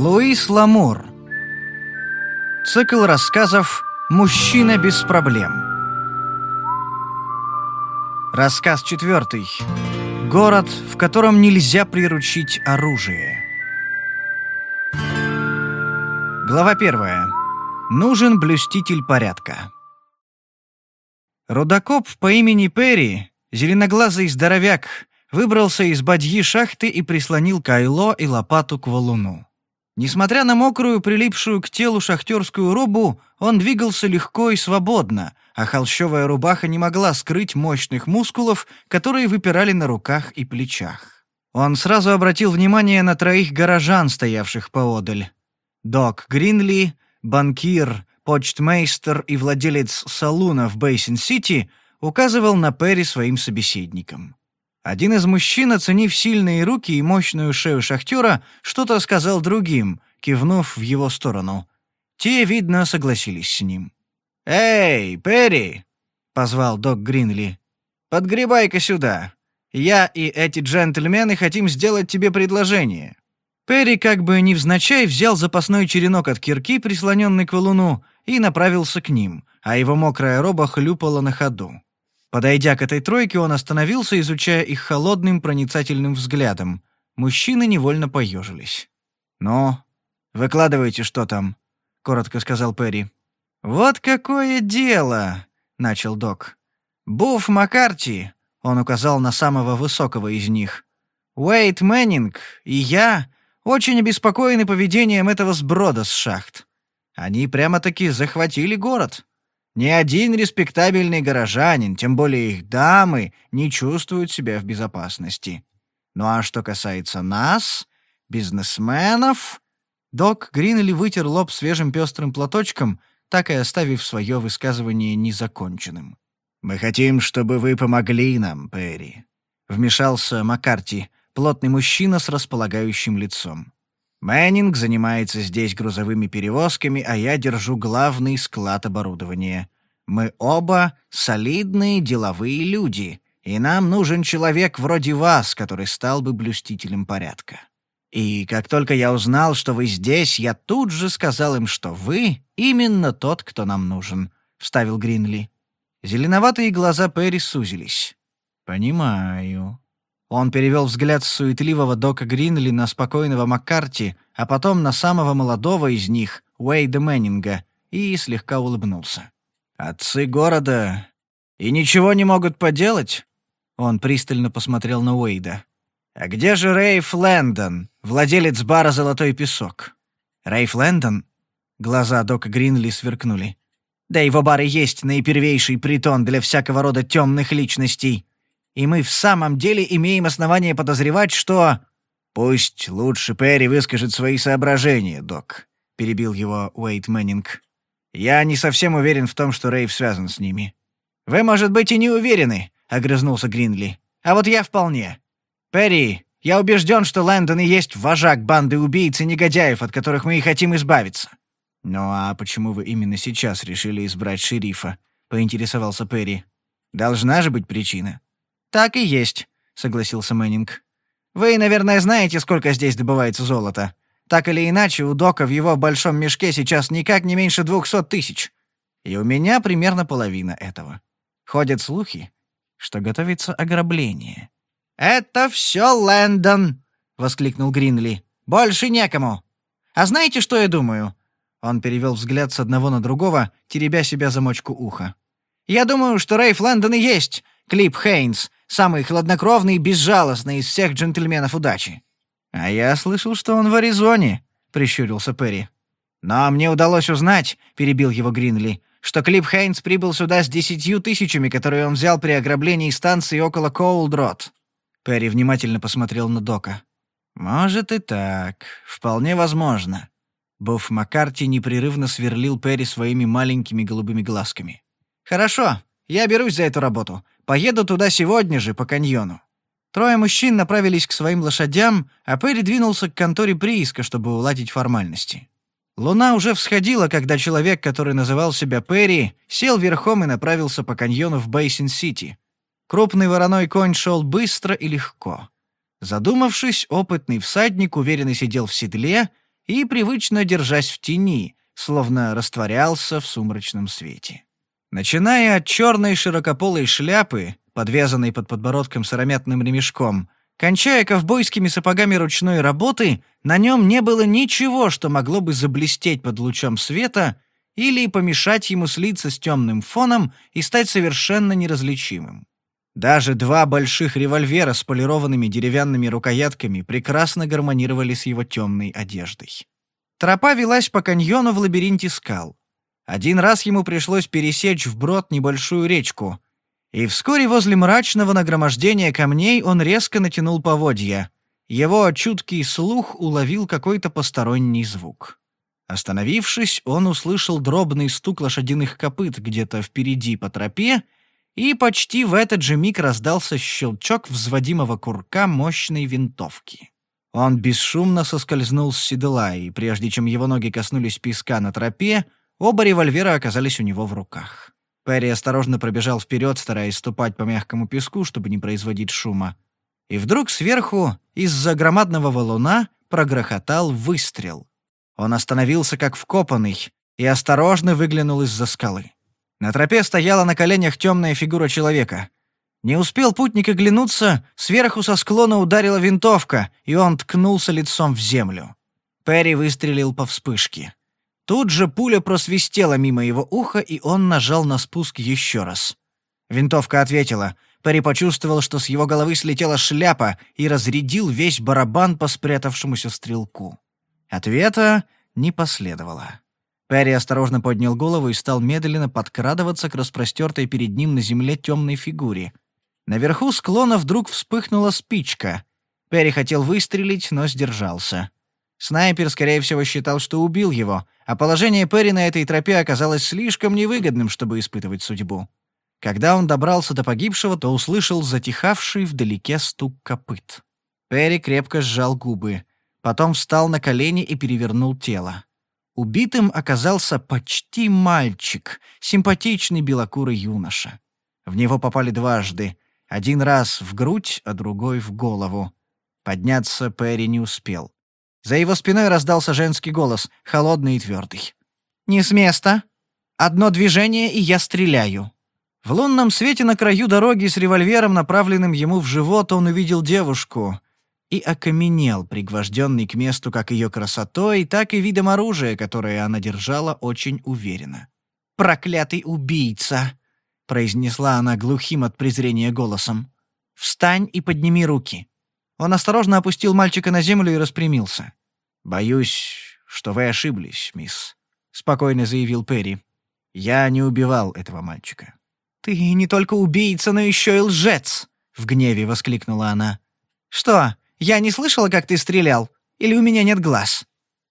Луис Ламур. Цикл рассказов «Мужчина без проблем». Рассказ четвертый. Город, в котором нельзя приручить оружие. Глава первая. Нужен блюститель порядка. Рудокоп по имени Перри, зеленоглазый здоровяк, выбрался из бадьи шахты и прислонил кайло и лопату к валуну. Несмотря на мокрую, прилипшую к телу шахтерскую рубу, он двигался легко и свободно, а холщовая рубаха не могла скрыть мощных мускулов, которые выпирали на руках и плечах. Он сразу обратил внимание на троих горожан, стоявших поодаль. Док Гринли, банкир, почтмейстер и владелец салуна в Бейсин-Сити указывал на Перри своим собеседникам. Один из мужчин, оценив сильные руки и мощную шею шахтера, что-то сказал другим, кивнув в его сторону. Те, видно, согласились с ним. «Эй, Перри!» — позвал док Гринли. «Подгребай-ка сюда. Я и эти джентльмены хотим сделать тебе предложение». Перри как бы невзначай взял запасной черенок от кирки, прислоненный к валуну, и направился к ним, а его мокрая роба хлюпала на ходу. Подойдя к этой тройке, он остановился, изучая их холодным проницательным взглядом. Мужчины невольно поежились. Но выкладывайте, что там», — коротко сказал Перри. «Вот какое дело!» — начал док. «Буф Маккарти!» — он указал на самого высокого из них. «Уэйт Мэннинг и я очень обеспокоены поведением этого сброда с шахт. Они прямо-таки захватили город. Ни один респектабельный горожанин, тем более их дамы, не чувствуют себя в безопасности. Ну а что касается нас, бизнесменов... Док Гринли вытер лоб свежим пестрым платочком, так и оставив свое высказывание незаконченным. «Мы хотим, чтобы вы помогли нам, Перри», — вмешался Маккарти, плотный мужчина с располагающим лицом. Мэннинг занимается здесь грузовыми перевозками, а я держу главный склад оборудования. Мы оба солидные деловые люди, и нам нужен человек вроде вас, который стал бы блюстителем порядка. И как только я узнал, что вы здесь, я тут же сказал им, что вы именно тот, кто нам нужен», — вставил Гринли. Зеленоватые глаза Перри сузились. «Понимаю». Он перевел взгляд с суетливого Дока Гринли на спокойного Маккарти, а потом на самого молодого из них, Уэйда Мэннинга, и слегка улыбнулся. Отцы города... И ничего не могут поделать?» Он пристально посмотрел на Уэйда. «А где же Рейф Лэндон, владелец бара «Золотой песок»?» «Рейф Лэндон?» Глаза Док Гринли сверкнули. «Да его бар и есть наипервейший притон для всякого рода темных личностей. И мы в самом деле имеем основание подозревать, что...» «Пусть лучше Перри выскажет свои соображения, док», — перебил его Уэйд Мэннинг. «Я не совсем уверен в том, что Рейв связан с ними». «Вы, может быть, и не уверены», — огрызнулся Гринли. «А вот я вполне. Перри, я убежден, что Лэндон и есть вожак банды убийц и негодяев, от которых мы и хотим избавиться». «Ну а почему вы именно сейчас решили избрать шерифа?» — поинтересовался Перри. «Должна же быть причина». «Так и есть», — согласился Мэннинг. «Вы, наверное, знаете, сколько здесь добывается золота?» Так или иначе, у Дока в его большом мешке сейчас никак не меньше двухсот тысяч. И у меня примерно половина этого. Ходят слухи, что готовится ограбление. «Это все Лэндон!» — воскликнул Гринли. «Больше некому! А знаете, что я думаю?» Он перевел взгляд с одного на другого, теребя себя замочку уха. «Я думаю, что Рейф Лэндон и есть Клип Хейнс, самый хладнокровный и безжалостный из всех джентльменов удачи. «А я слышал, что он в Аризоне», — прищурился Перри. «Но мне удалось узнать», — перебил его Гринли, «что Клип Хейнс прибыл сюда с десятью тысячами, которые он взял при ограблении станции около Коулдрот». Перри внимательно посмотрел на Дока. «Может и так. Вполне возможно». Буф Маккарти непрерывно сверлил Перри своими маленькими голубыми глазками. «Хорошо, я берусь за эту работу. Поеду туда сегодня же, по каньону». Трое мужчин направились к своим лошадям, а Перри двинулся к конторе прииска, чтобы уладить формальности. Луна уже всходила, когда человек, который называл себя Перри, сел верхом и направился по каньону в Бейсин-Сити. Крупный вороной конь шел быстро и легко. Задумавшись, опытный всадник уверенно сидел в седле и, привычно держась в тени, словно растворялся в сумрачном свете. Начиная от черной широкополой шляпы, подвязанной под подбородком сыромятным ремешком. Кончая ковбойскими сапогами ручной работы, на нем не было ничего, что могло бы заблестеть под лучом света или помешать ему слиться с темным фоном и стать совершенно неразличимым. Даже два больших револьвера с полированными деревянными рукоятками прекрасно гармонировали с его темной одеждой. Тропа велась по каньону в лабиринте скал. Один раз ему пришлось пересечь вброд небольшую речку — и вскоре возле мрачного нагромождения камней он резко натянул поводья. Его чуткий слух уловил какой-то посторонний звук. Остановившись, он услышал дробный стук лошадиных копыт где-то впереди по тропе, и почти в этот же миг раздался щелчок взводимого курка мощной винтовки. Он бесшумно соскользнул с седла, и прежде чем его ноги коснулись песка на тропе, оба револьвера оказались у него в руках. Перри осторожно пробежал вперед, стараясь ступать по мягкому песку, чтобы не производить шума. И вдруг сверху, из-за громадного валуна, прогрохотал выстрел. Он остановился как вкопанный и осторожно выглянул из-за скалы. На тропе стояла на коленях темная фигура человека. Не успел путник оглянуться, сверху со склона ударила винтовка, и он ткнулся лицом в землю. Перри выстрелил по вспышке. Тут же пуля просвистела мимо его уха, и он нажал на спуск еще раз. Винтовка ответила. Перри почувствовал, что с его головы слетела шляпа и разрядил весь барабан по спрятавшемуся стрелку. Ответа не последовало. Перри осторожно поднял голову и стал медленно подкрадываться к распростертой перед ним на земле темной фигуре. Наверху склона вдруг вспыхнула спичка. Перри хотел выстрелить, но сдержался. Снайпер, скорее всего, считал, что убил его, а положение Перри на этой тропе оказалось слишком невыгодным, чтобы испытывать судьбу. Когда он добрался до погибшего, то услышал затихавший вдалеке стук копыт. Перри крепко сжал губы. Потом встал на колени и перевернул тело. Убитым оказался почти мальчик, симпатичный белокурый юноша. В него попали дважды. Один раз в грудь, а другой в голову. Подняться Перри не успел. За его спиной раздался женский голос, холодный и твердый. «Не с места. Одно движение, и я стреляю». В лунном свете на краю дороги с револьвером, направленным ему в живот, он увидел девушку и окаменел, пригвожденный к месту как ее красотой, так и видом оружия, которое она держала очень уверенно. «Проклятый убийца!» — произнесла она глухим от презрения голосом. «Встань и подними руки. Он осторожно опустил мальчика на землю и распрямился. «Боюсь, что вы ошиблись, мисс», — спокойно заявил Перри. «Я не убивал этого мальчика». «Ты не только убийца, но еще и лжец!» — в гневе воскликнула она. «Что, я не слышала, как ты стрелял? Или у меня нет глаз?»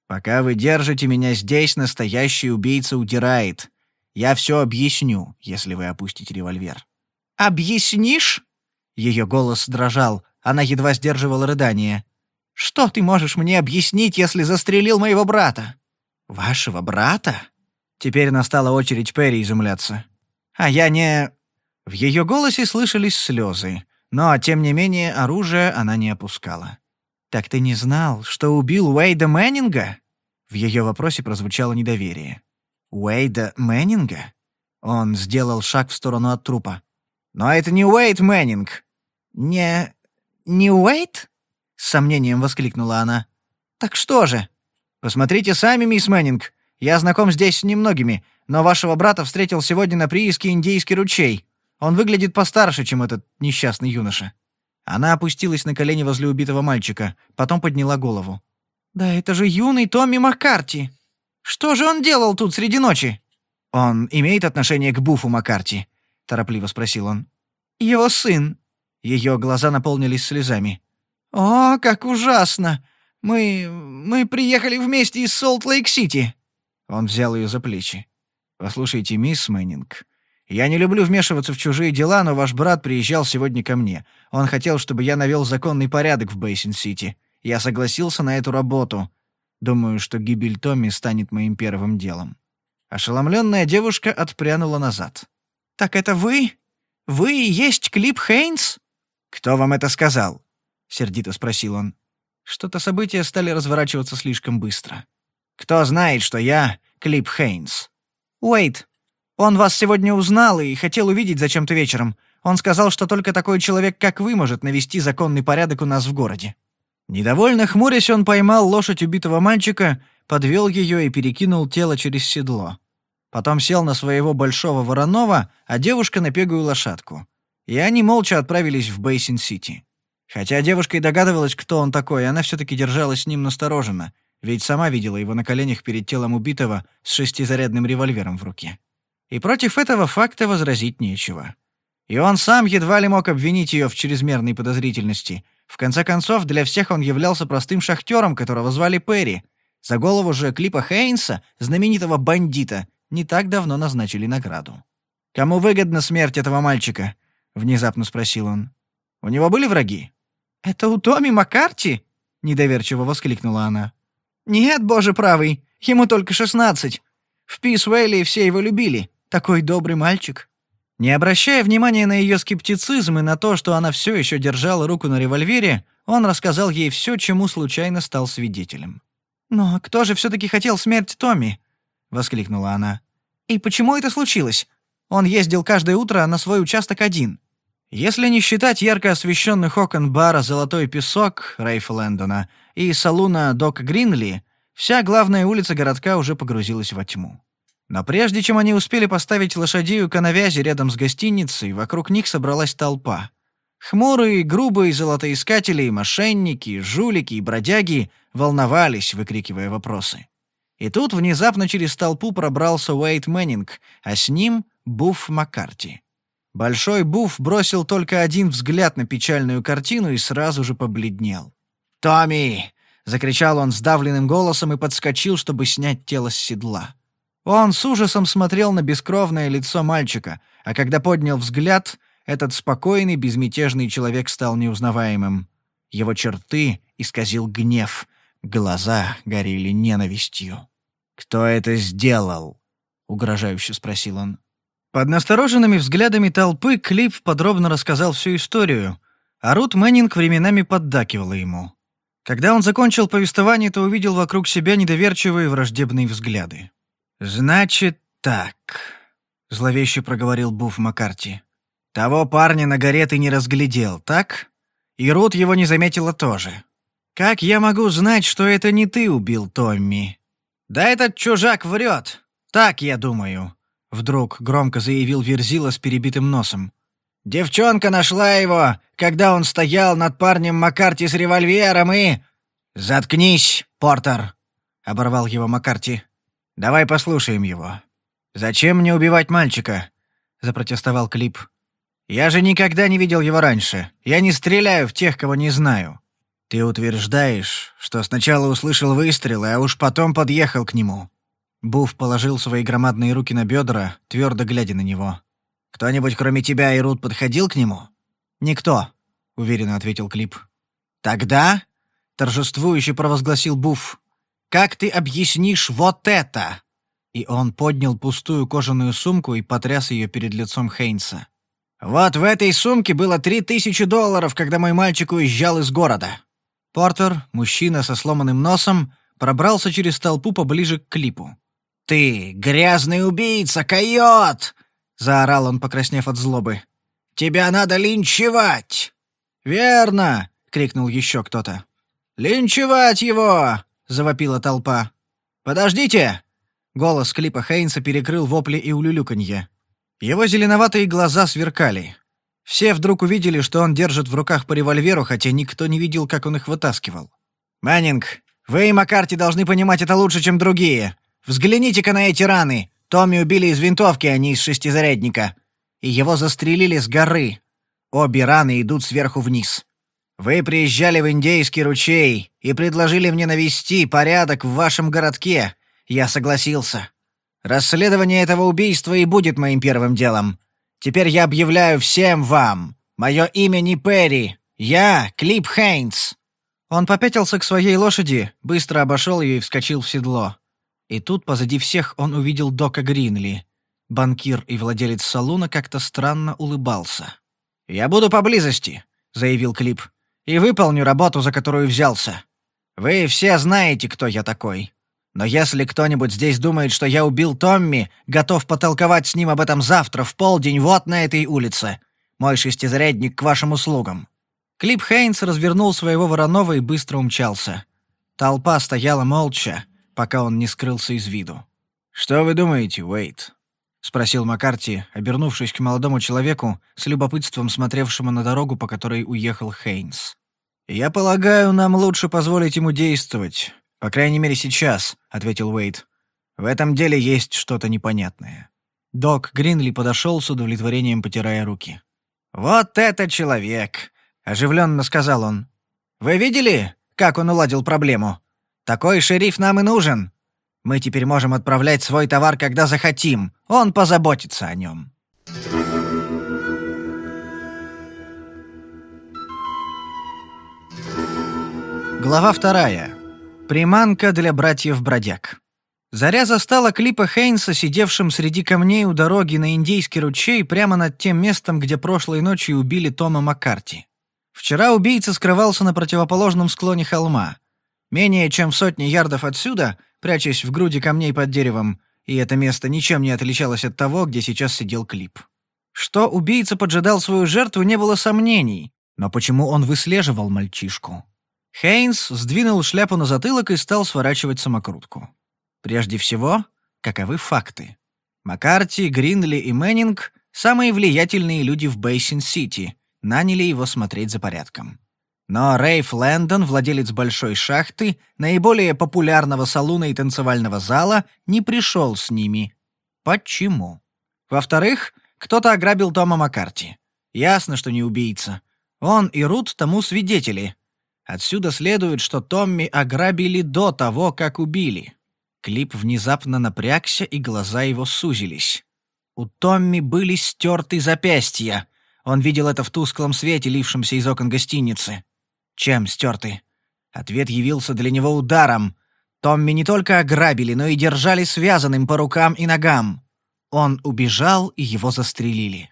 «Пока вы держите меня здесь, настоящий убийца удирает. Я все объясню, если вы опустите револьвер». «Объяснишь?» Ее голос дрожал, она едва сдерживала рыдание. «Что ты можешь мне объяснить, если застрелил моего брата?» «Вашего брата?» Теперь настала очередь Перри изумляться. «А я не...» В ее голосе слышались слезы, но, тем не менее, оружие она не опускала. «Так ты не знал, что убил Уэйда Мэннинга?» В ее вопросе прозвучало недоверие. «Уэйда Мэннинга?» Он сделал шаг в сторону от трупа. «Но это не Уэйд Мэннинг!» «Не не Уэйд?» — с сомнением воскликнула она. «Так что же?» «Посмотрите сами, мисс Мэннинг. Я знаком здесь с немногими, но вашего брата встретил сегодня на прииске Индейский ручей. Он выглядит постарше, чем этот несчастный юноша». Она опустилась на колени возле убитого мальчика, потом подняла голову. «Да это же юный Томми Маккарти! Что же он делал тут среди ночи?» «Он имеет отношение к Буфу Маккарти?» — торопливо спросил он. «Его сын. Ее глаза наполнились слезами. «О, как ужасно! Мы... мы приехали вместе из Солт-Лейк-Сити!» Он взял ее за плечи. «Послушайте, мисс Мэннинг, я не люблю вмешиваться в чужие дела, но ваш брат приезжал сегодня ко мне. Он хотел, чтобы я навел законный порядок в Бейсин-Сити. Я согласился на эту работу. Думаю, что гибель Томми станет моим первым делом». Ошеломленная девушка отпрянула назад. «Так это вы? Вы и есть Клип Хейнс?» «Кто вам это сказал?» — сердито спросил он. Что-то события стали разворачиваться слишком быстро. «Кто знает, что я Клип Хейнс?» «Уэйт, он вас сегодня узнал и хотел увидеть зачем-то вечером. Он сказал, что только такой человек, как вы, может навести законный порядок у нас в городе». Недовольно хмурясь, он поймал лошадь убитого мальчика, подвел ее и перекинул тело через седло. Потом сел на своего большого вороного, а девушка на пегую лошадку и они молча отправились в Бейсин-Сити. Хотя девушка и догадывалась, кто он такой, она все-таки держалась с ним настороженно, ведь сама видела его на коленях перед телом убитого с шестизарядным револьвером в руке. И против этого факта возразить нечего. И он сам едва ли мог обвинить ее в чрезмерной подозрительности. В конце концов, для всех он являлся простым шахтером, которого звали Перри. За голову же Клипа Хейнса, знаменитого бандита, не так давно назначили награду. Кому выгодна смерть этого мальчика? — внезапно спросил он. «У него были враги?» «Это у Томи Маккарти?» — недоверчиво воскликнула она. «Нет, боже правый, ему только шестнадцать. В Пис Уэлли все его любили. Такой добрый мальчик». Не обращая внимания на ее скептицизм и на то, что она все еще держала руку на револьвере, он рассказал ей все, чему случайно стал свидетелем. «Но кто же все-таки хотел смерть Томми?» — воскликнула она. «И почему это случилось? Он ездил каждое утро на свой участок один». Если не считать ярко освещенных окон бара «Золотой песок» Рейфа Лэндона и салуна «Док Гринли», вся главная улица городка уже погрузилась во тьму. Но прежде чем они успели поставить лошадей у коновязи рядом с гостиницей, вокруг них собралась толпа. Хмурые, грубые золотоискатели, мошенники, жулики и бродяги волновались, выкрикивая вопросы. И тут внезапно через толпу пробрался Уэйт Мэннинг, а с ним — Буф Маккарти. Большой Буф бросил только один взгляд на печальную картину и сразу же побледнел. «Томми!» — закричал он сдавленным голосом и подскочил, чтобы снять тело с седла. Он с ужасом смотрел на бескровное лицо мальчика, а когда поднял взгляд, этот спокойный, безмятежный человек стал неузнаваемым. Его черты исказил гнев, глаза горели ненавистью. «Кто это сделал?» — угрожающе спросил он. Под настороженными взглядами толпы Клип подробно рассказал всю историю, а Рут Мэннинг временами поддакивала ему. Когда он закончил повествование, то увидел вокруг себя недоверчивые враждебные взгляды. «Значит так», — зловеще проговорил Буф Маккарти. «Того парня на горе ты не разглядел, так? И Рут его не заметила тоже. Как я могу знать, что это не ты убил Томми?» «Да этот чужак врет. Так я думаю», — вдруг громко заявил Верзила с перебитым носом. «Девчонка нашла его, когда он стоял над парнем Маккарти с револьвером и...» «Заткнись, Портер!» — оборвал его Маккарти. «Давай послушаем его. Зачем мне убивать мальчика?» — запротестовал Клип. «Я же никогда не видел его раньше. Я не стреляю в тех, кого не знаю». «Ты утверждаешь, что сначала услышал выстрелы, а уж потом подъехал к нему», Буф положил свои громадные руки на бедра, твердо глядя на него. «Кто-нибудь, кроме тебя и Рут, подходил к нему?» «Никто», — уверенно ответил Клип. «Тогда?» — торжествующе провозгласил Буф. «Как ты объяснишь вот это?» И он поднял пустую кожаную сумку и потряс ее перед лицом Хейнса. «Вот в этой сумке было три тысячи долларов, когда мой мальчик уезжал из города». Портер, мужчина со сломанным носом, пробрался через толпу поближе к клипу. «Ты, грязный убийца, койот!» — заорал он, покраснев от злобы. «Тебя надо линчевать!» «Верно!» — крикнул еще кто-то. «Линчевать его!» — завопила толпа. «Подождите!» — голос клипа Хейнса перекрыл вопли и улюлюканье. Его зеленоватые глаза сверкали. Все вдруг увидели, что он держит в руках по револьверу, хотя никто не видел, как он их вытаскивал. «Мэннинг, вы и Маккарти должны понимать это лучше, чем другие!» Взгляните-ка на эти раны! Томми убили из винтовки, а не из шестизарядника. И его застрелили с горы. Обе раны идут сверху вниз. Вы приезжали в Индейский ручей и предложили мне навести порядок в вашем городке. Я согласился. Расследование этого убийства и будет моим первым делом. Теперь я объявляю всем вам. Мое имя не Перри. Я Клип Хейнс». Он попятился к своей лошади, быстро обошел ее и вскочил в седло. И тут позади всех он увидел Дока Гринли. Банкир и владелец салона как-то странно улыбался. «Я буду поблизости», — заявил Клип, — «и выполню работу, за которую взялся. Вы все знаете, кто я такой. Но если кто-нибудь здесь думает, что я убил Томми, готов потолковать с ним об этом завтра в полдень вот на этой улице. Мой шестизарядник к вашим услугам». Клип Хейнс развернул своего Воронова и быстро умчался. Толпа стояла молча пока он не скрылся из виду. «Что вы думаете, Уэйт?» — спросил Маккарти, обернувшись к молодому человеку, с любопытством смотревшему на дорогу, по которой уехал Хейнс. «Я полагаю, нам лучше позволить ему действовать. По крайней мере, сейчас», — ответил Уэйт. «В этом деле есть что-то непонятное». Док Гринли подошел с удовлетворением, потирая руки. «Вот это человек!» — оживленно сказал он. «Вы видели, как он уладил проблему? Такой шериф нам и нужен. Мы теперь можем отправлять свой товар, когда захотим. Он позаботится о нем. Глава вторая. Приманка для братьев-бродяг. Заря застала клипа Хейнса, сидевшим среди камней у дороги на Индийский ручей прямо над тем местом, где прошлой ночью убили Тома Маккарти. Вчера убийца скрывался на противоположном склоне холма. Менее чем в сотне ярдов отсюда, прячась в груди камней под деревом, и это место ничем не отличалось от того, где сейчас сидел Клип. Что убийца поджидал свою жертву, не было сомнений. Но почему он выслеживал мальчишку? Хейнс сдвинул шляпу на затылок и стал сворачивать самокрутку. Прежде всего, каковы факты? Маккарти, Гринли и Мэнинг, — самые влиятельные люди в Бейсин-Сити, наняли его смотреть за порядком. Но Рейф Лэндон, владелец большой шахты, наиболее популярного салуна и танцевального зала, не пришел с ними. Почему? Во-вторых, кто-то ограбил Тома Маккарти. Ясно, что не убийца. Он и Рут тому свидетели. Отсюда следует, что Томми ограбили до того, как убили. Клип внезапно напрягся, и глаза его сузились. У Томми были стерты запястья. Он видел это в тусклом свете, лившемся из окон гостиницы. Чем стерты? Ответ явился для него ударом. Томми не только ограбили, но и держали связанным по рукам и ногам. Он убежал, и его застрелили.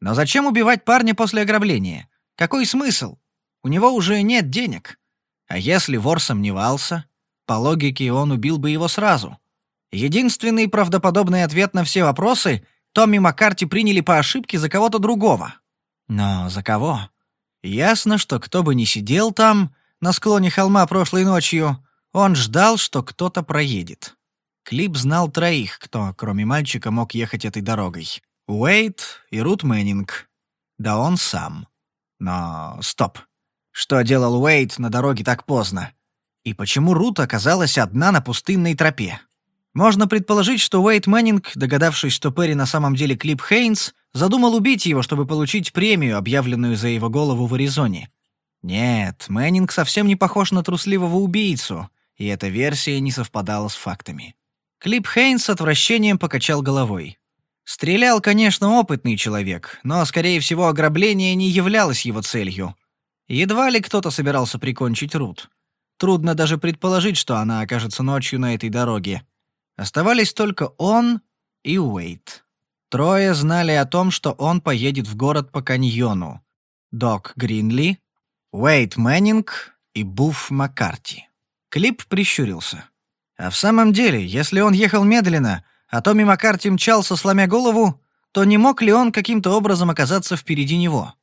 Но зачем убивать парня после ограбления? Какой смысл? У него уже нет денег. А если вор сомневался? По логике, он убил бы его сразу. Единственный правдоподобный ответ на все вопросы — Томми Маккарти приняли по ошибке за кого-то другого. Но за кого? Ясно, что кто бы ни сидел там, на склоне холма прошлой ночью, он ждал, что кто-то проедет. Клип знал троих, кто, кроме мальчика, мог ехать этой дорогой. Уэйт и Рут Мэннинг. Да он сам. Но стоп. Что делал Уэйт на дороге так поздно? И почему Рут оказалась одна на пустынной тропе? Можно предположить, что Уэйт Мэннинг, догадавшись, что Перри на самом деле Клип Хейнс, задумал убить его, чтобы получить премию, объявленную за его голову в Аризоне. Нет, Мэннинг совсем не похож на трусливого убийцу, и эта версия не совпадала с фактами. Клип Хейнс с отвращением покачал головой. Стрелял, конечно, опытный человек, но, скорее всего, ограбление не являлось его целью. Едва ли кто-то собирался прикончить Рут. Трудно даже предположить, что она окажется ночью на этой дороге. Оставались только он и Уэйт. Трое знали о том, что он поедет в город по каньону. Док Гринли, Уэйт Мэннинг и Буф Маккарти. Клип прищурился. А в самом деле, если он ехал медленно, а Томми Маккарти мчался, сломя голову, то не мог ли он каким-то образом оказаться впереди него?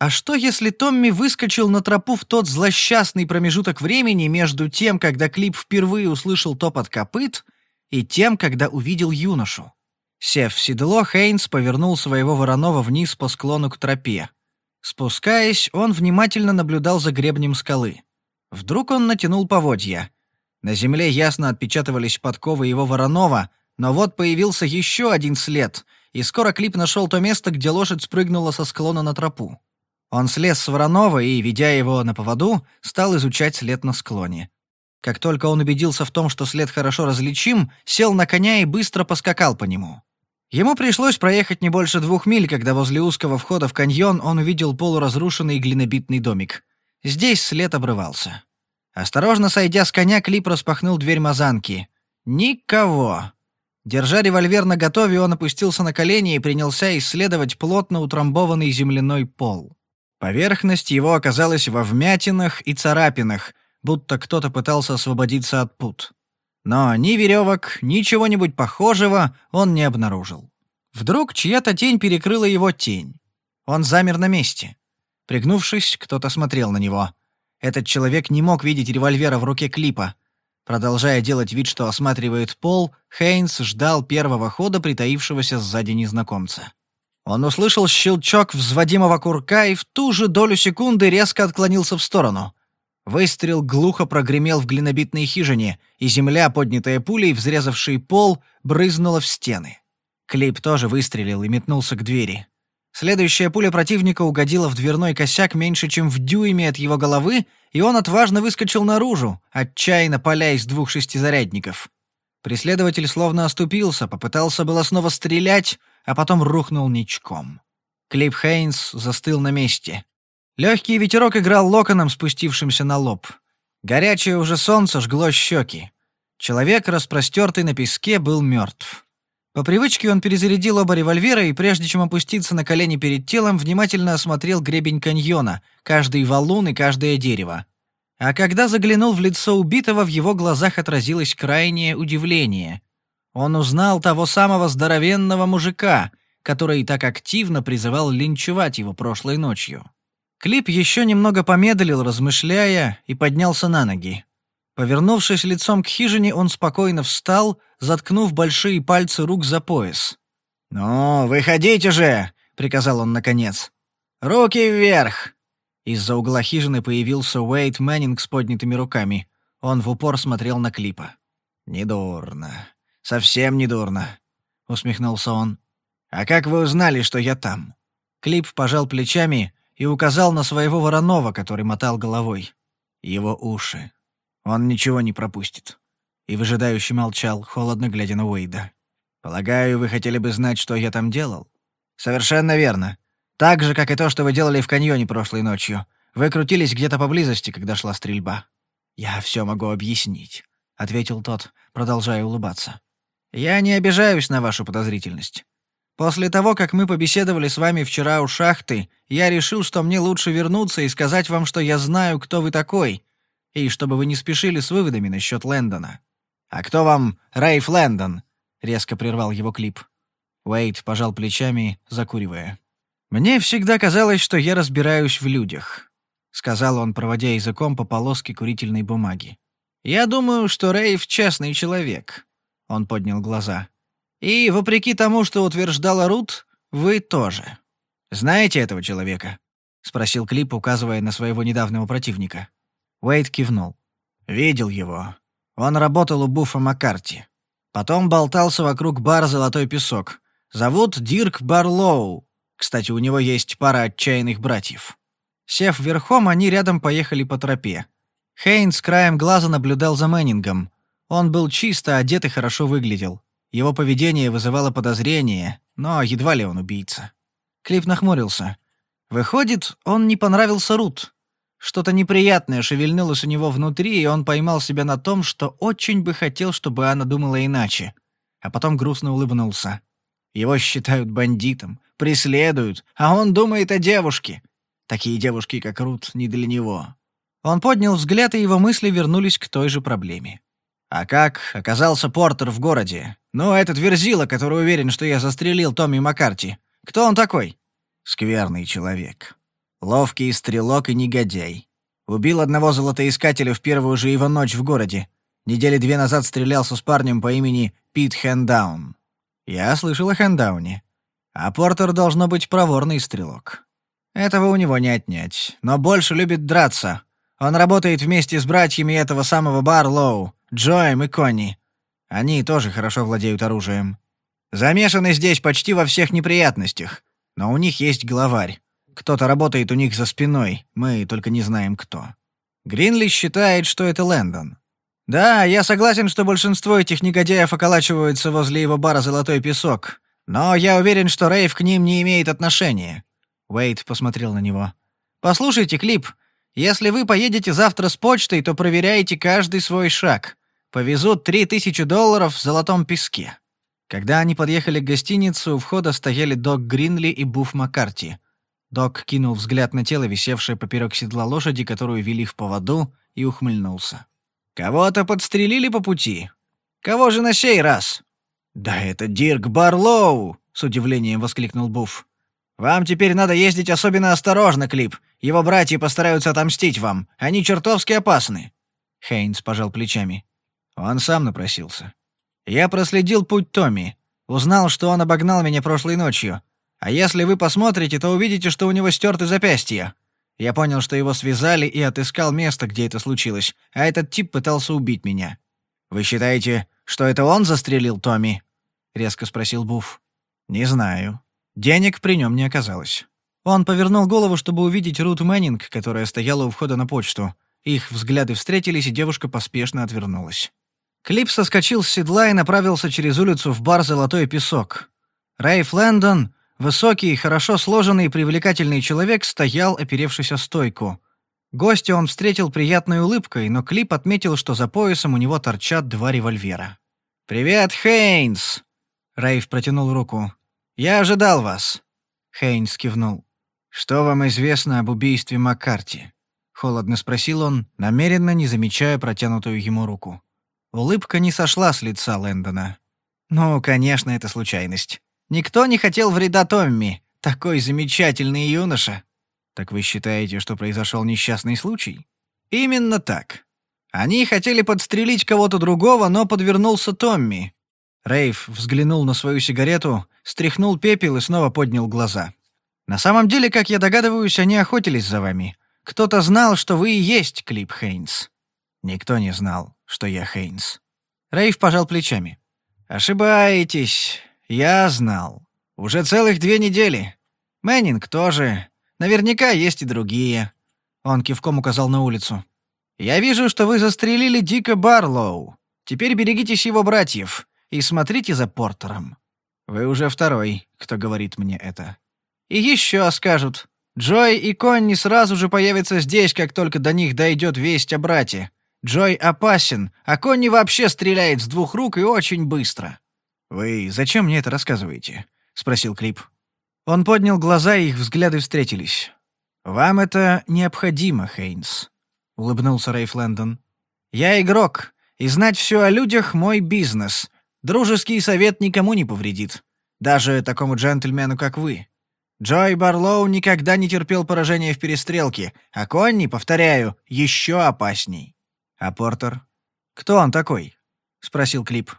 А что, если Томми выскочил на тропу в тот злосчастный промежуток времени между тем, когда Клип впервые услышал топот копыт — и тем, когда увидел юношу. Сев в седло, Хейнс повернул своего вороного вниз по склону к тропе. Спускаясь, он внимательно наблюдал за гребнем скалы. Вдруг он натянул поводья. На земле ясно отпечатывались подковы его вороного, но вот появился еще один след, и скоро Клип нашел то место, где лошадь спрыгнула со склона на тропу. Он слез с воронова и, ведя его на поводу, стал изучать след на склоне. Как только он убедился в том, что след хорошо различим, сел на коня и быстро поскакал по нему. Ему пришлось проехать не больше двух миль, когда возле узкого входа в каньон он увидел полуразрушенный глинобитный домик. Здесь след обрывался. Осторожно сойдя с коня, Клип распахнул дверь мазанки. «Никого!» Держа револьвер наготове, он опустился на колени и принялся исследовать плотно утрамбованный земляной пол. Поверхность его оказалась во вмятинах и царапинах, будто кто-то пытался освободиться от пут. Но ни веревок, ни чего-нибудь похожего он не обнаружил. Вдруг чья-то тень перекрыла его тень. Он замер на месте. Пригнувшись, кто-то смотрел на него. Этот человек не мог видеть револьвера в руке Клипа. Продолжая делать вид, что осматривает пол, Хейнс ждал первого хода притаившегося сзади незнакомца. Он услышал щелчок взводимого курка и в ту же долю секунды резко отклонился в сторону. Выстрел глухо прогремел в глинобитной хижине, и земля, поднятая пулей, взрезавшей пол, брызнула в стены. Клейп тоже выстрелил и метнулся к двери. Следующая пуля противника угодила в дверной косяк меньше, чем в дюйме от его головы, и он отважно выскочил наружу, отчаянно поля из двух шестизарядников. Преследователь словно оступился, попытался было снова стрелять, а потом рухнул ничком. Клип Хейнс застыл на месте. Легкий ветерок играл локоном, спустившимся на лоб. Горячее уже солнце жгло щеки. Человек, распростертый на песке, был мертв. По привычке он перезарядил оба револьвера и, прежде чем опуститься на колени перед телом, внимательно осмотрел гребень каньона, каждый валун и каждое дерево. А когда заглянул в лицо убитого, в его глазах отразилось крайнее удивление. Он узнал того самого здоровенного мужика, который так активно призывал линчевать его прошлой ночью. Клип еще немного помедлил, размышляя, и поднялся на ноги. Повернувшись лицом к хижине, он спокойно встал, заткнув большие пальцы рук за пояс. «Ну, выходите же!» — приказал он наконец. «Руки вверх!» Из-за угла хижины появился Уэйт Мэннинг с поднятыми руками. Он в упор смотрел на клипа. «Недурно. Совсем недурно», — усмехнулся он. «А как вы узнали, что я там?» Клип пожал плечами, и указал на своего Воронова, который мотал головой. Его уши. Он ничего не пропустит. И выжидающий молчал, холодно глядя на Уэйда. «Полагаю, вы хотели бы знать, что я там делал?» «Совершенно верно. Так же, как и то, что вы делали в каньоне прошлой ночью. Вы крутились где-то поблизости, когда шла стрельба». «Я все могу объяснить», — ответил тот, продолжая улыбаться. «Я не обижаюсь на вашу подозрительность. После того, как мы побеседовали с вами вчера у шахты, я решил, что мне лучше вернуться и сказать вам, что я знаю, кто вы такой, и чтобы вы не спешили с выводами насчет Лэндона». «А кто вам Рейф Лэндон?» — резко прервал его клип. Уэйд пожал плечами, закуривая. «Мне всегда казалось, что я разбираюсь в людях», — сказал он, проводя языком по полоске курительной бумаги. «Я думаю, что Рейф — честный человек», — он поднял глаза. И, вопреки тому, что утверждала Рут, вы тоже. Знаете этого человека?» — спросил Клип, указывая на своего недавнего противника. Уэйд кивнул. «Видел его. Он работал у Буфа Маккарти. Потом болтался вокруг бара «Золотой песок». Зовут Дирк Барлоу. Кстати, у него есть пара отчаянных братьев». Сев верхом, они рядом поехали по тропе. Хейнс краем глаза наблюдал за Мэннингом. Он был чисто одет и хорошо выглядел. Его поведение вызывало подозрение, но едва ли он убийца. Клип нахмурился. Выходит, он не понравился Рут. Что-то неприятное шевельнулось у него внутри, и он поймал себя на том, что очень бы хотел, чтобы она думала иначе. А потом грустно улыбнулся. Его считают бандитом, преследуют, а он думает о девушке. Такие девушки, как Рут, не для него. Он поднял взгляд, и его мысли вернулись к той же проблеме. А как оказался Портер в городе? Ну, этот Верзила, который уверен, что я застрелил Томми Маккарти. Кто он такой? Скверный человек. Ловкий стрелок и негодяй. Убил одного золотоискателя в первую же его ночь в городе. Недели две назад стрелялся с парнем по имени Пит Хэндаун. Я слышал о Хэндауне. А Портер должно быть проворный стрелок. Этого у него не отнять, но больше любит драться. Он работает вместе с братьями этого самого Барлоу, Джоем и Конни. Они тоже хорошо владеют оружием. Замешаны здесь почти во всех неприятностях. Но у них есть главарь. Кто-то работает у них за спиной, мы только не знаем кто. Гринли считает, что это Лэндон. Да, я согласен, что большинство этих негодяев околачиваются возле его бара «Золотой песок». Но я уверен, что Рейв к ним не имеет отношения. Уэйд посмотрел на него. «Послушайте, Клип, если вы поедете завтра с почтой, то проверяйте каждый свой шаг повезут три тысячи долларов в золотом песке». Когда они подъехали к гостинице, у входа стояли Док Гринли и Буф Маккарти. Док кинул взгляд на тело, висевшее поперек седла лошади, которую вели в поводу, и ухмыльнулся. «Кого-то подстрелили по пути? Кого же на сей раз?» «Да это Дирк Барлоу!» — с удивлением воскликнул Буф. «Вам теперь надо ездить особенно осторожно, Клип. Его братья постараются отомстить вам. Они чертовски опасны». Хейнс пожал плечами. Он сам напросился. Я проследил путь Томми. Узнал, что он обогнал меня прошлой ночью. А если вы посмотрите, то увидите, что у него стерты запястья. Я понял, что его связали и отыскал место, где это случилось, а этот тип пытался убить меня. «Вы считаете, что это он застрелил Томми?» — резко спросил Буф. «Не знаю. Денег при нем не оказалось». Он повернул голову, чтобы увидеть Рут Мэннинг, которая стояла у входа на почту. Их взгляды встретились, и девушка поспешно отвернулась. Клип соскочил с седла и направился через улицу в бар «Золотой песок». Райф Лэндон, высокий, хорошо сложенный и привлекательный человек, стоял, оперевшись о стойку. Гостя он встретил приятной улыбкой, но Клип отметил, что за поясом у него торчат два револьвера. «Привет, Хейнс!» Райф протянул руку. «Я ожидал вас!» Хейнс кивнул. «Что вам известно об убийстве Маккарти?» Холодно спросил он, намеренно не замечая протянутую ему руку. Улыбка не сошла с лица Лэндона. «Ну, конечно, это случайность. Никто не хотел вреда Томми, такой замечательный юноша». «Так вы считаете, что произошел несчастный случай?» «Именно так. Они хотели подстрелить кого-то другого, но подвернулся Томми». Рейв взглянул на свою сигарету, стряхнул пепел и снова поднял глаза. «На самом деле, как я догадываюсь, они охотились за вами. Кто-то знал, что вы и есть Клип Хейнс». Никто не знал, что я Хейнс. Рейв пожал плечами. «Ошибаетесь. Я знал. Уже целых две недели. Мэннинг тоже. Наверняка есть и другие». Он кивком указал на улицу. «Я вижу, что вы застрелили Дика Барлоу. Теперь берегитесь его братьев и смотрите за Портером. Вы уже второй, кто говорит мне это. И еще скажут. Джой и Конни сразу же появятся здесь, как только до них дойдет весть о брате. Джой опасен, а Конни вообще стреляет с двух рук и очень быстро». «Вы зачем мне это рассказываете?» — спросил Клип. Он поднял глаза, и их взгляды встретились. «Вам это необходимо, Хейнс», — улыбнулся Рейф Лэндон. «Я игрок, и знать все о людях — мой бизнес. Дружеский совет никому не повредит. Даже такому джентльмену, как вы. Джой Барлоу никогда не терпел поражения в перестрелке, а Конни, повторяю, еще опасней». А Портер? Кто он такой? спросил Клип.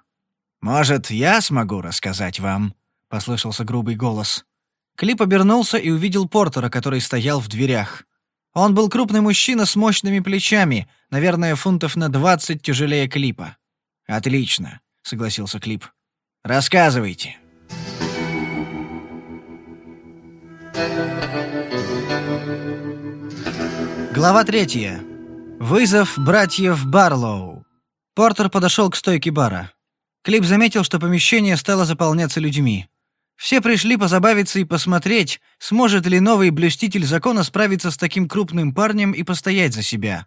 Может, я смогу рассказать вам? послышался грубый голос. Клип обернулся и увидел Портера, который стоял в дверях. Он был крупный мужчина с мощными плечами, наверное, фунтов на двадцать тяжелее Клипа. «Отлично», — согласился Клип. «Рассказывайте». Глава третья. Вызов братьев Барлоу. Портер подошел к стойке бара. Клип заметил, что помещение стало заполняться людьми. Все пришли позабавиться и посмотреть, сможет ли новый блюститель закона справиться с таким крупным парнем и постоять за себя.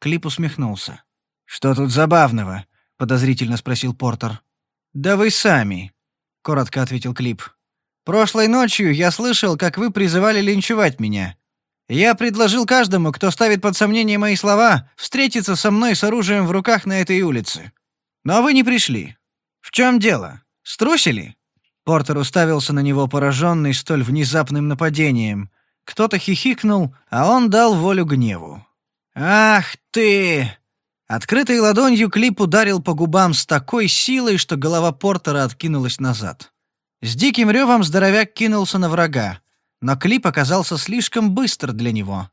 Клип усмехнулся. «Что тут забавного?» — подозрительно спросил Портер. «Да вы сами», — коротко ответил Клип. «Прошлой ночью я слышал, как вы призывали линчевать меня. Я предложил каждому, кто ставит под сомнение мои слова, встретиться со мной с оружием в руках на этой улице. Но вы не пришли. В чем дело? Струсили?» Портер уставился на него, пораженный столь внезапным нападением. Кто-то хихикнул, а он дал волю гневу. «Ах ты!» Открытой ладонью Клип ударил по губам с такой силой, что голова Портера откинулась назад. С диким ревом здоровяк кинулся на врага но клип оказался слишком быстр для него.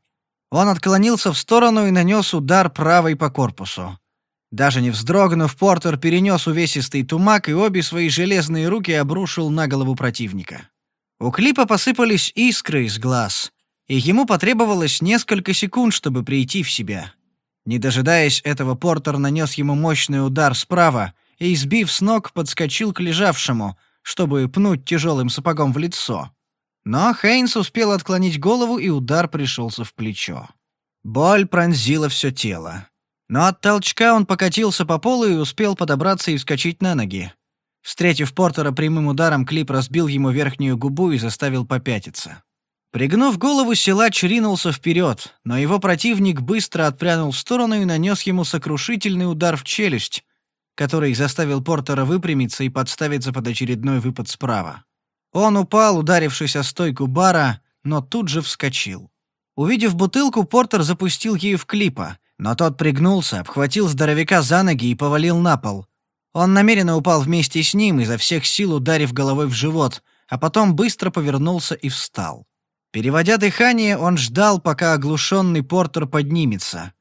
Он отклонился в сторону и нанес удар правой по корпусу. Даже не вздрогнув, Портер перенес увесистый тумак и обе свои железные руки обрушил на голову противника. У клипа посыпались искры из глаз, и ему потребовалось несколько секунд, чтобы прийти в себя. Не дожидаясь этого, Портер нанес ему мощный удар справа и, избив с ног, подскочил к лежавшему, чтобы пнуть тяжелым сапогом в лицо. Но Хейнс успел отклонить голову, и удар пришелся в плечо. Боль пронзила все тело. Но от толчка он покатился по полу и успел подобраться и вскочить на ноги. Встретив Портера прямым ударом, Клип разбил ему верхнюю губу и заставил попятиться. Пригнув голову, силач ринулся вперед, но его противник быстро отпрянул в сторону и нанес ему сокрушительный удар в челюсть, который заставил Портера выпрямиться и подставиться под очередной выпад справа. Он упал, ударившись о стойку бара, но тут же вскочил. Увидев бутылку, Портер запустил ее в клипа, но тот пригнулся, обхватил здоровяка за ноги и повалил на пол. Он намеренно упал вместе с ним, изо всех сил ударив головой в живот, а потом быстро повернулся и встал. Переводя дыхание, он ждал, пока оглушенный Портер поднимется.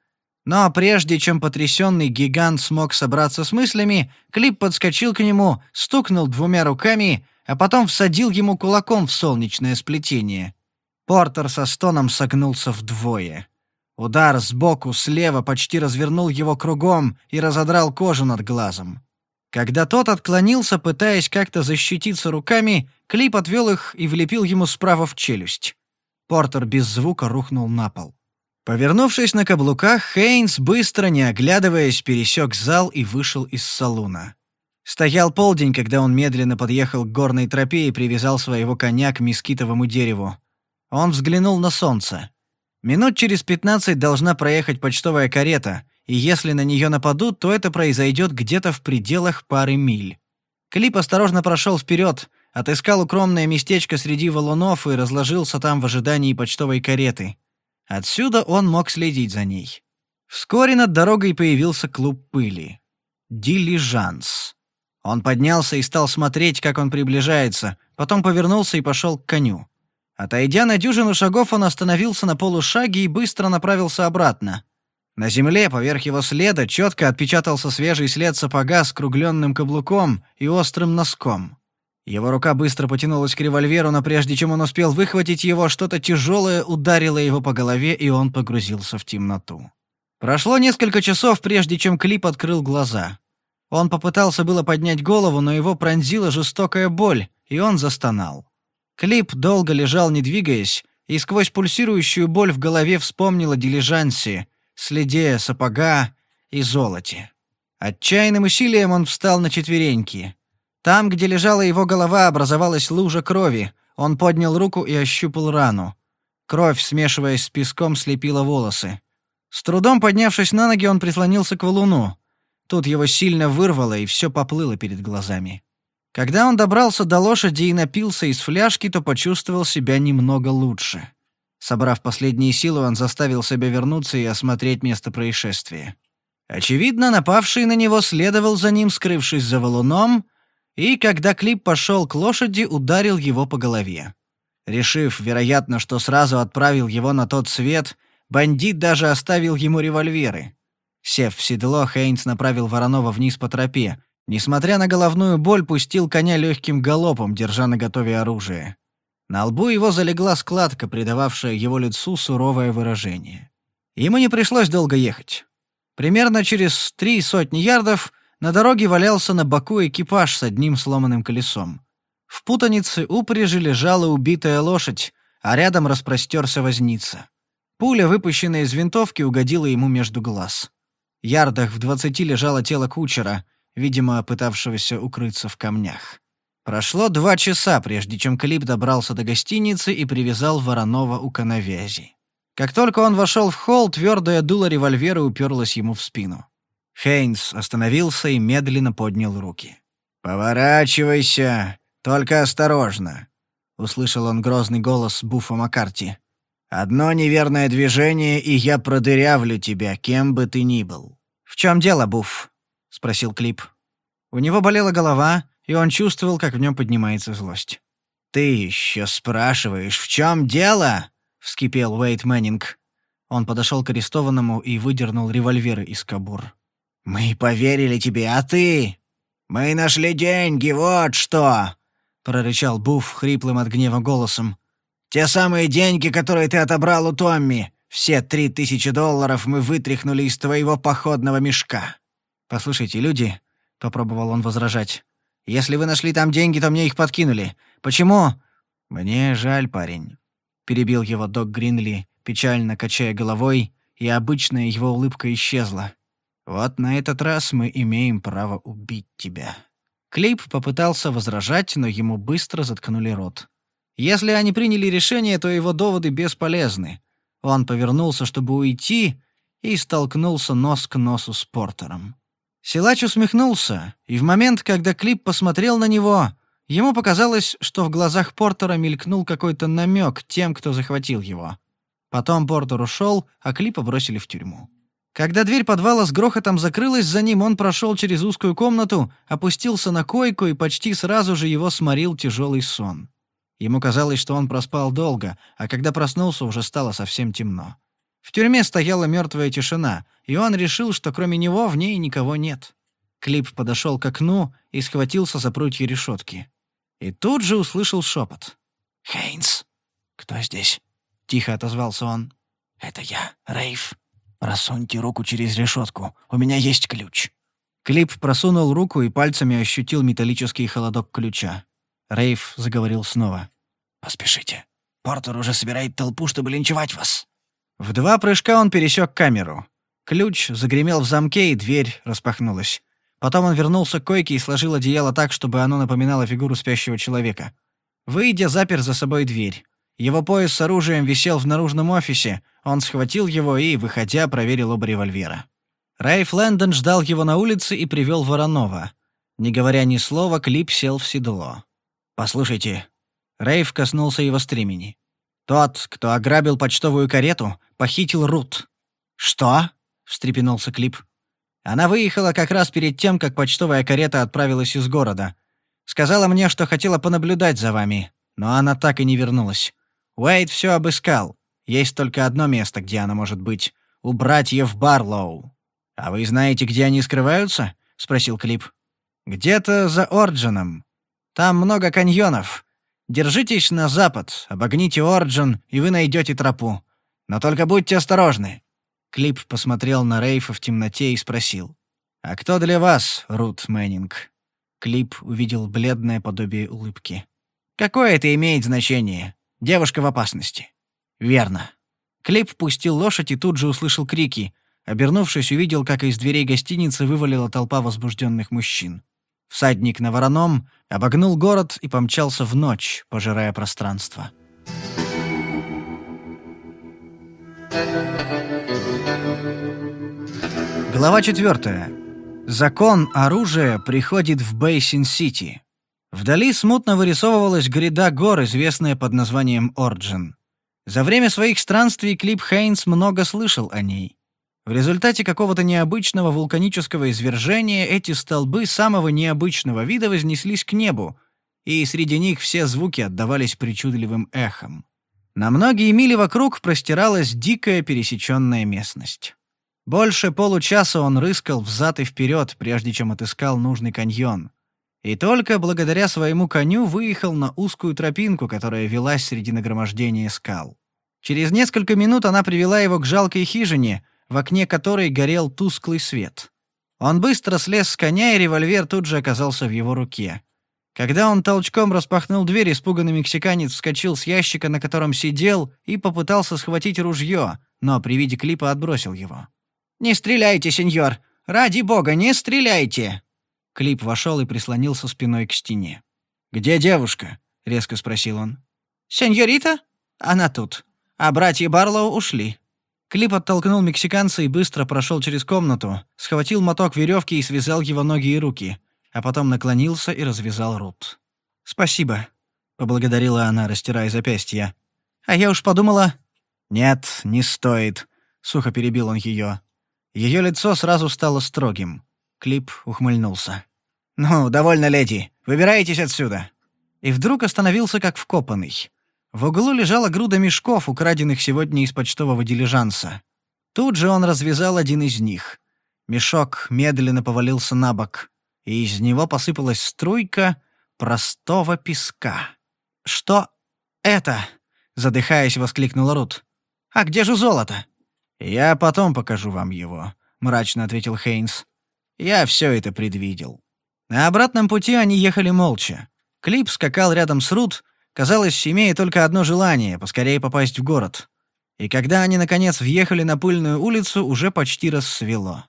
Но прежде чем потрясенный гигант смог собраться с мыслями, Клип подскочил к нему, стукнул двумя руками — а потом всадил ему кулаком в солнечное сплетение. Портер со стоном согнулся вдвое. Удар сбоку, слева почти развернул его кругом и разодрал кожу над глазом. Когда тот отклонился, пытаясь как-то защититься руками, Клип отвел их и влепил ему справа в челюсть. Портер без звука рухнул на пол. Повернувшись на каблуках, Хейнс, быстро не оглядываясь, пересек зал и вышел из салуна. Стоял полдень, когда он медленно подъехал к горной тропе и привязал своего коня к мискитовому дереву. Он взглянул на солнце. Минут через пятнадцать должна проехать почтовая карета, и если на нее нападут, то это произойдет где-то в пределах пары миль. Клип осторожно прошел вперед, отыскал укромное местечко среди валунов и разложился там в ожидании почтовой кареты. Отсюда он мог следить за ней. Вскоре над дорогой появился клуб пыли. «Дилижанс». Он поднялся и стал смотреть, как он приближается, потом повернулся и пошел к коню. Отойдя на дюжину шагов, он остановился на полушаге и быстро направился обратно. На земле, поверх его следа, четко отпечатался свежий след сапога с кругленным каблуком и острым носком. Его рука быстро потянулась к револьверу, но прежде чем он успел выхватить его, что-то тяжелое ударило его по голове, и он погрузился в темноту. Прошло несколько часов, прежде чем Клип открыл глаза. Он попытался было поднять голову, но его пронзила жестокая боль, и он застонал. Клип долго лежал, не двигаясь, и сквозь пульсирующую боль в голове вспомнила дилижансе, следе сапога и золоте. Отчаянным усилием он встал на четвереньки. Там, где лежала его голова, образовалась лужа крови. Он поднял руку и ощупал рану. Кровь, смешиваясь с песком, слепила волосы. С трудом поднявшись на ноги, он прислонился к валуну. Тут его сильно вырвало, и все поплыло перед глазами. Когда он добрался до лошади и напился из фляжки, то почувствовал себя немного лучше. Собрав последние силы, он заставил себя вернуться и осмотреть место происшествия. Очевидно, напавший на него следовал за ним, скрывшись за валуном, и, когда Клип пошел к лошади, ударил его по голове. Решив, вероятно, что сразу отправил его на тот свет, бандит даже оставил ему револьверы — Сев в седло, Хейнс направил Воронова вниз по тропе. Несмотря на головную боль, пустил коня легким галопом, держа наготове оружие. На лбу его залегла складка, придававшая его лицу суровое выражение. Ему не пришлось долго ехать. Примерно через три сотни ярдов на дороге валялся на боку экипаж с одним сломанным колесом. В путанице упряжи лежала убитая лошадь, а рядом распростерся возница. Пуля, выпущенная из винтовки, угодила ему между глаз ярдах в двадцати лежало тело кучера, видимо, пытавшегося укрыться в камнях. Прошло два часа, прежде чем Клип добрался до гостиницы и привязал Воронова у канавязи. Как только он вошел в холл, твердое дуло револьвера уперлось ему в спину. Хейнс остановился и медленно поднял руки. «Поворачивайся, только осторожно», — услышал он грозный голос Буфа Маккарти. Одно неверное движение, и я продырявлю тебя, кем бы ты ни был». «В чем дело, Буф?» — спросил Клип. У него болела голова, и он чувствовал, как в нем поднимается злость. «Ты еще спрашиваешь, в чем дело?» — вскипел Уэйт Мэннинг. Он подошел к арестованному и выдернул револьверы из кобур. «Мы поверили тебе, а ты? Мы нашли деньги, вот что!» — прорычал Буф хриплым от гнева голосом. Те самые деньги, которые ты отобрал у Томми. Все три тысячи долларов мы вытряхнули из твоего походного мешка». «Послушайте, люди», — попробовал он возражать, — «если вы нашли там деньги, то мне их подкинули. Почему?» «Мне жаль, парень», — перебил его док Гринли, печально качая головой, и обычная его улыбка исчезла. «Вот на этот раз мы имеем право убить тебя». Клейп попытался возражать, но ему быстро заткнули рот. Если они приняли решение, то его доводы бесполезны. Он повернулся, чтобы уйти, и столкнулся нос к носу с Портером. Силач усмехнулся, и в момент, когда Клип посмотрел на него, ему показалось, что в глазах Портера мелькнул какой-то намек тем, кто захватил его. Потом Портер ушел, а Клипа бросили в тюрьму. Когда дверь подвала с грохотом закрылась за ним, он прошел через узкую комнату, опустился на койку и почти сразу же его сморил тяжелый сон. Ему казалось, что он проспал долго, а когда проснулся, уже стало совсем темно. В тюрьме стояла мертвая тишина, и он решил, что кроме него в ней никого нет. Клип подошел к окну и схватился за прутья решетки. И тут же услышал шепот. «Хейнс!» «Кто здесь?» — тихо отозвался он. «Это я, Рейв. Просуньте руку через решетку. У меня есть ключ». Клип просунул руку и пальцами ощутил металлический холодок ключа. Рейв заговорил снова. «Поспешите. Портер уже собирает толпу, чтобы линчевать вас». В два прыжка он пересек камеру. Ключ загремел в замке, и дверь распахнулась. Потом он вернулся к койке и сложил одеяло так, чтобы оно напоминало фигуру спящего человека. Выйдя, запер за собой дверь. Его пояс с оружием висел в наружном офисе, он схватил его и, выходя, проверил оба револьвера. Райф Лэндон ждал его на улице и привел Воронова. Не говоря ни слова, Клип сел в седло. «Послушайте». Рейв коснулся его стремени. «Тот, кто ограбил почтовую карету, похитил Рут». «Что?» — встрепенулся Клип. «Она выехала как раз перед тем, как почтовая карета отправилась из города. Сказала мне, что хотела понаблюдать за вами, но она так и не вернулась. Уэйд все обыскал. Есть только одно место, где она может быть. У братьев Барлоу». «А вы знаете, где они скрываются?» — спросил Клип. «Где-то за Орджином», там много каньонов. Держитесь на запад, обогните Орджин, и вы найдете тропу. Но только будьте осторожны». Клип посмотрел на Рейфа в темноте и спросил. «А кто для вас, Рут Мэнинг?" Клип увидел бледное подобие улыбки. «Какое это имеет значение? Девушка в опасности». «Верно». Клип пустил лошадь и тут же услышал крики. Обернувшись, увидел, как из дверей гостиницы вывалила толпа возбужденных мужчин. Всадник на вороном обогнул город и помчался в ночь, пожирая пространство. Глава 4. Закон оружия приходит в Бейсин-Сити. Вдали смутно вырисовывалась гряда гор, известная под названием Орджин. За время своих странствий Клип Хейнс много слышал о ней. В результате какого-то необычного вулканического извержения эти столбы самого необычного вида вознеслись к небу, и среди них все звуки отдавались причудливым эхом. На многие мили вокруг простиралась дикая пересеченная местность. Больше получаса он рыскал взад и вперед, прежде чем отыскал нужный каньон. И только благодаря своему коню выехал на узкую тропинку, которая велась среди нагромождения скал. Через несколько минут она привела его к жалкой хижине — в окне которой горел тусклый свет. Он быстро слез с коня, и револьвер тут же оказался в его руке. Когда он толчком распахнул дверь, испуганный мексиканец вскочил с ящика, на котором сидел, и попытался схватить ружье, но при виде клипа отбросил его. «Не стреляйте, сеньор! Ради бога, не стреляйте!» Клип вошел и прислонился спиной к стене. «Где девушка?» — резко спросил он. «Сеньорита? Она тут. А братья Барлоу ушли. Клип оттолкнул мексиканца и быстро прошел через комнату, схватил моток веревки и связал его ноги и руки, а потом наклонился и развязал Рут. «Спасибо», — поблагодарила она, растирая запястья. «А я уж подумала...» «Нет, не стоит», — сухо перебил он ее. Ее лицо сразу стало строгим. Клип ухмыльнулся. «Ну, довольно, леди. Выбирайтесь отсюда!» И вдруг остановился как вкопанный. В углу лежала груда мешков, украденных сегодня из почтового дилижанса. Тут же он развязал один из них. Мешок медленно повалился на бок, и из него посыпалась струйка простого песка. «Что это?» — задыхаясь, воскликнула Рут. «А где же золото?» «Я потом покажу вам его», — мрачно ответил Хейнс. «Я все это предвидел». На обратном пути они ехали молча. Клип скакал рядом с Рут, Казалось, имея только одно желание — поскорее попасть в город. И когда они, наконец, въехали на пыльную улицу, уже почти рассвело.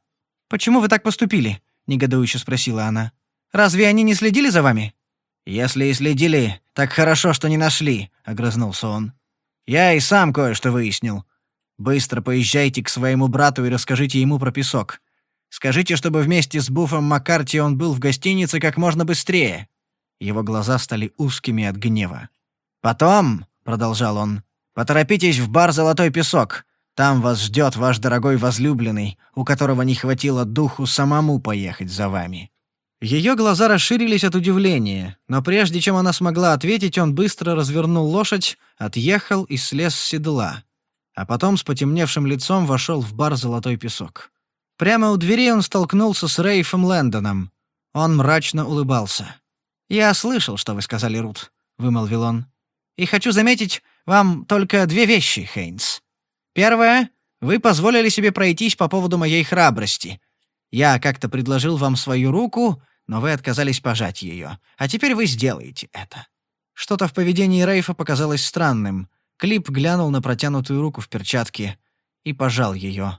«Почему вы так поступили?» — негодующе спросила она. «Разве они не следили за вами?» «Если и следили, так хорошо, что не нашли», — огрызнулся он. «Я и сам кое-что выяснил. Быстро поезжайте к своему брату и расскажите ему про песок. Скажите, чтобы вместе с Буфом Маккарти он был в гостинице как можно быстрее». Его глаза стали узкими от гнева. «Потом», — продолжал он, — «поторопитесь в бар «Золотой песок». Там вас ждет ваш дорогой возлюбленный, у которого не хватило духу самому поехать за вами». Ее глаза расширились от удивления, но прежде чем она смогла ответить, он быстро развернул лошадь, отъехал и слез с седла. А потом с потемневшим лицом вошел в бар «Золотой песок». Прямо у двери он столкнулся с Рейфом Лэндоном. Он мрачно улыбался. «Я слышал, что вы сказали, Рут», — вымолвил он и хочу заметить вам только две вещи, Хейнс. Первое — вы позволили себе пройтись по поводу моей храбрости. Я как-то предложил вам свою руку, но вы отказались пожать ее, а теперь вы сделаете это». Что-то в поведении Рейфа показалось странным. Клип глянул на протянутую руку в перчатке и пожал ее.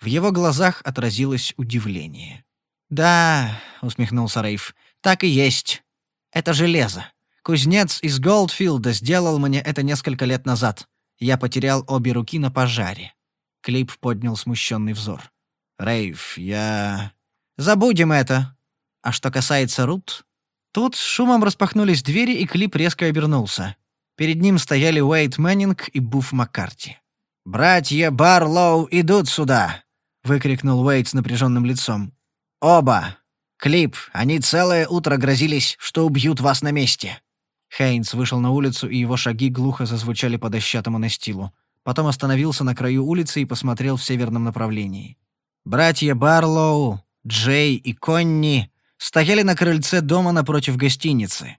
В его глазах отразилось удивление. «Да», — усмехнулся Рейф, — «так и есть. Это железо». Кузнец из Голдфилда сделал мне это несколько лет назад. Я потерял обе руки на пожаре». Клип поднял смущенный взор. «Рейф, я...» «Забудем это!» А что касается Рут... Тут с шумом распахнулись двери, и Клип резко обернулся. Перед ним стояли Уэйт Мэннинг и Буф Маккарти. «Братья Барлоу идут сюда!» — выкрикнул Уэйт с напряженным лицом. «Оба! Клип, они целое утро грозились, что убьют вас на месте!» Хейнс вышел на улицу, и его шаги глухо зазвучали по дощатому настилу. Потом остановился на краю улицы и посмотрел в северном направлении. Братья Барлоу, Джей и Конни стояли на крыльце дома напротив гостиницы.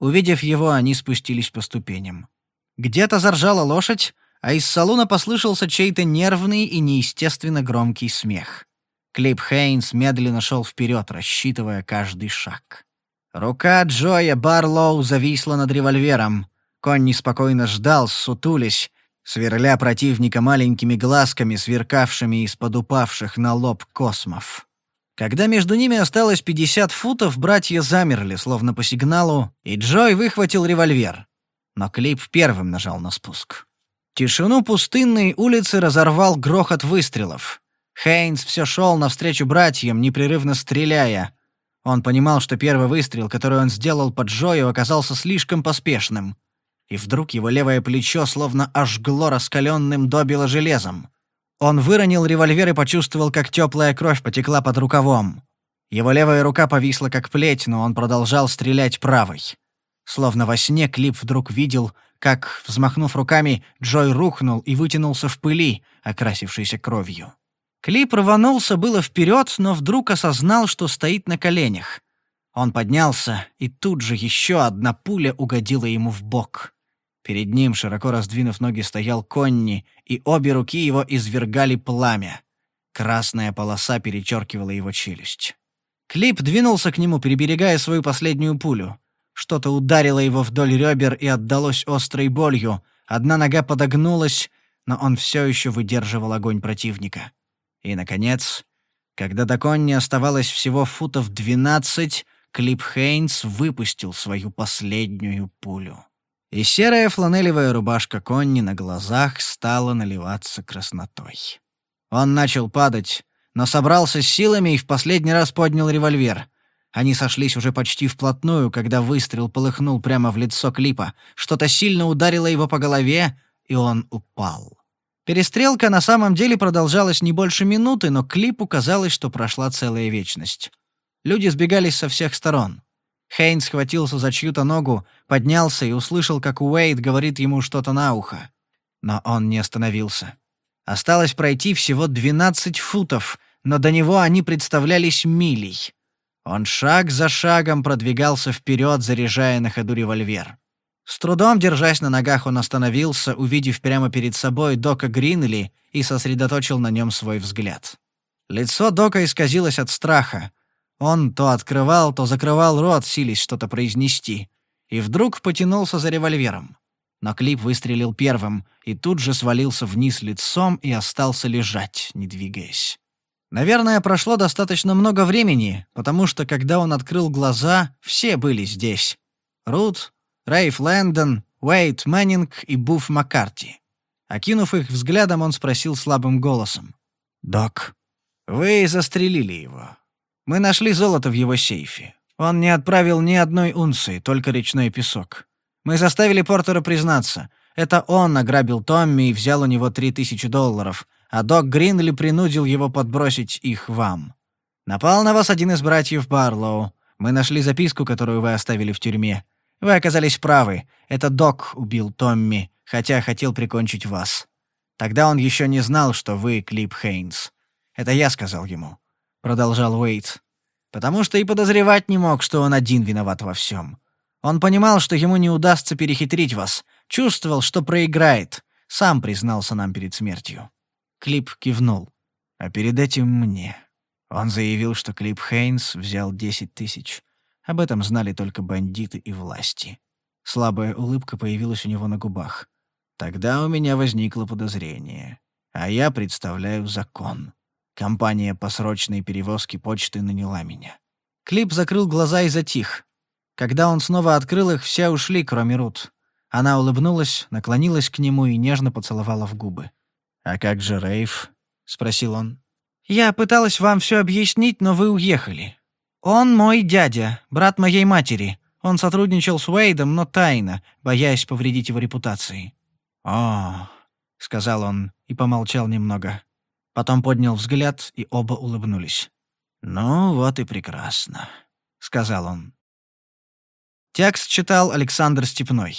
Увидев его, они спустились по ступеням. Где-то заржала лошадь, а из салона послышался чей-то нервный и неестественно громкий смех. Клип Хейнс медленно шел вперед, рассчитывая каждый шаг. Рука Джоя Барлоу зависла над револьвером. Конь неспокойно ждал, сутулись, сверля противника маленькими глазками, сверкавшими из-под упавших на лоб космов. Когда между ними осталось 50 футов, братья замерли, словно по сигналу, и Джой выхватил револьвер. Но Клип первым нажал на спуск. Тишину пустынной улицы разорвал грохот выстрелов. Хейнс все шел навстречу братьям, непрерывно стреляя — он понимал, что первый выстрел, который он сделал под Джою, оказался слишком поспешным. И вдруг его левое плечо словно ожгло раскаленным добило железом. Он выронил револьвер и почувствовал, как теплая кровь потекла под рукавом. Его левая рука повисла как плеть, но он продолжал стрелять правой. Словно во сне Клип вдруг видел, как, взмахнув руками, Джой рухнул и вытянулся в пыли, окрасившейся кровью. Клип рванулся было вперед, но вдруг осознал, что стоит на коленях. Он поднялся, и тут же еще одна пуля угодила ему в бок. Перед ним, широко раздвинув ноги, стоял Конни, и обе руки его извергали пламя. Красная полоса перечеркивала его челюсть. Клип двинулся к нему, переберегая свою последнюю пулю. Что-то ударило его вдоль ребер и отдалось острой болью. Одна нога подогнулась, но он все еще выдерживал огонь противника. И, наконец, когда до Конни оставалось всего футов 12, Клип Хейнс выпустил свою последнюю пулю. И серая фланелевая рубашка Конни на глазах стала наливаться краснотой. Он начал падать, но собрался с силами и в последний раз поднял револьвер. Они сошлись уже почти вплотную, когда выстрел полыхнул прямо в лицо Клипа. Что-то сильно ударило его по голове, и он упал. Перестрелка на самом деле продолжалась не больше минуты, но Клипу казалось, что прошла целая вечность. Люди сбегались со всех сторон. Хейн схватился за чью-то ногу, поднялся и услышал, как Уэйд говорит ему что-то на ухо. Но он не остановился. Осталось пройти всего 12 футов, но до него они представлялись милей. Он шаг за шагом продвигался вперед, заряжая на ходу револьвер. С трудом держась на ногах, он остановился, увидев прямо перед собой Дока Гринли и сосредоточил на нем свой взгляд. Лицо Дока исказилось от страха. Он то открывал, то закрывал рот, силясь что-то произнести. И вдруг потянулся за револьвером. Но клип выстрелил первым, и тут же свалился вниз лицом и остался лежать, не двигаясь. Наверное, прошло достаточно много времени, потому что, когда он открыл глаза, все были здесь. Рут, Рейф Лэндон, Уэйт Мэннинг и Буф Маккарти. Окинув их взглядом, он спросил слабым голосом. «Док, вы застрелили его. Мы нашли золото в его сейфе. Он не отправил ни одной унции, только речной песок. Мы заставили Портера признаться. Это он ограбил Томми и взял у него три тысячи долларов, а док Гринли принудил его подбросить их вам. Напал на вас один из братьев Барлоу. Мы нашли записку, которую вы оставили в тюрьме. Вы оказались правы. Это Док убил Томми, хотя хотел прикончить вас. Тогда он еще не знал, что вы Клип Хейнс. Это я сказал ему», — продолжал Уэйт. «Потому что и подозревать не мог, что он один виноват во всем. Он понимал, что ему не удастся перехитрить вас, чувствовал, что проиграет, сам признался нам перед смертью». Клип кивнул. «А перед этим мне». Он заявил, что Клип Хейнс взял 10 тысяч. Об этом знали только бандиты и власти. Слабая улыбка появилась у него на губах. Тогда у меня возникло подозрение. А я представляю закон. Компания по срочной перевозке почты наняла меня. Клип закрыл глаза и затих. Когда он снова открыл их, все ушли, кроме Рут. Она улыбнулась, наклонилась к нему и нежно поцеловала в губы. «А как же Рейв?» — спросил он. «Я пыталась вам все объяснить, но вы уехали. «Он мой дядя, брат моей матери. Он сотрудничал с Уэйдом, но тайно, боясь повредить его репутации». «О», — сказал он и помолчал немного. Потом поднял взгляд, и оба улыбнулись. «Ну вот и прекрасно», — сказал он. Текст читал Александр Степной.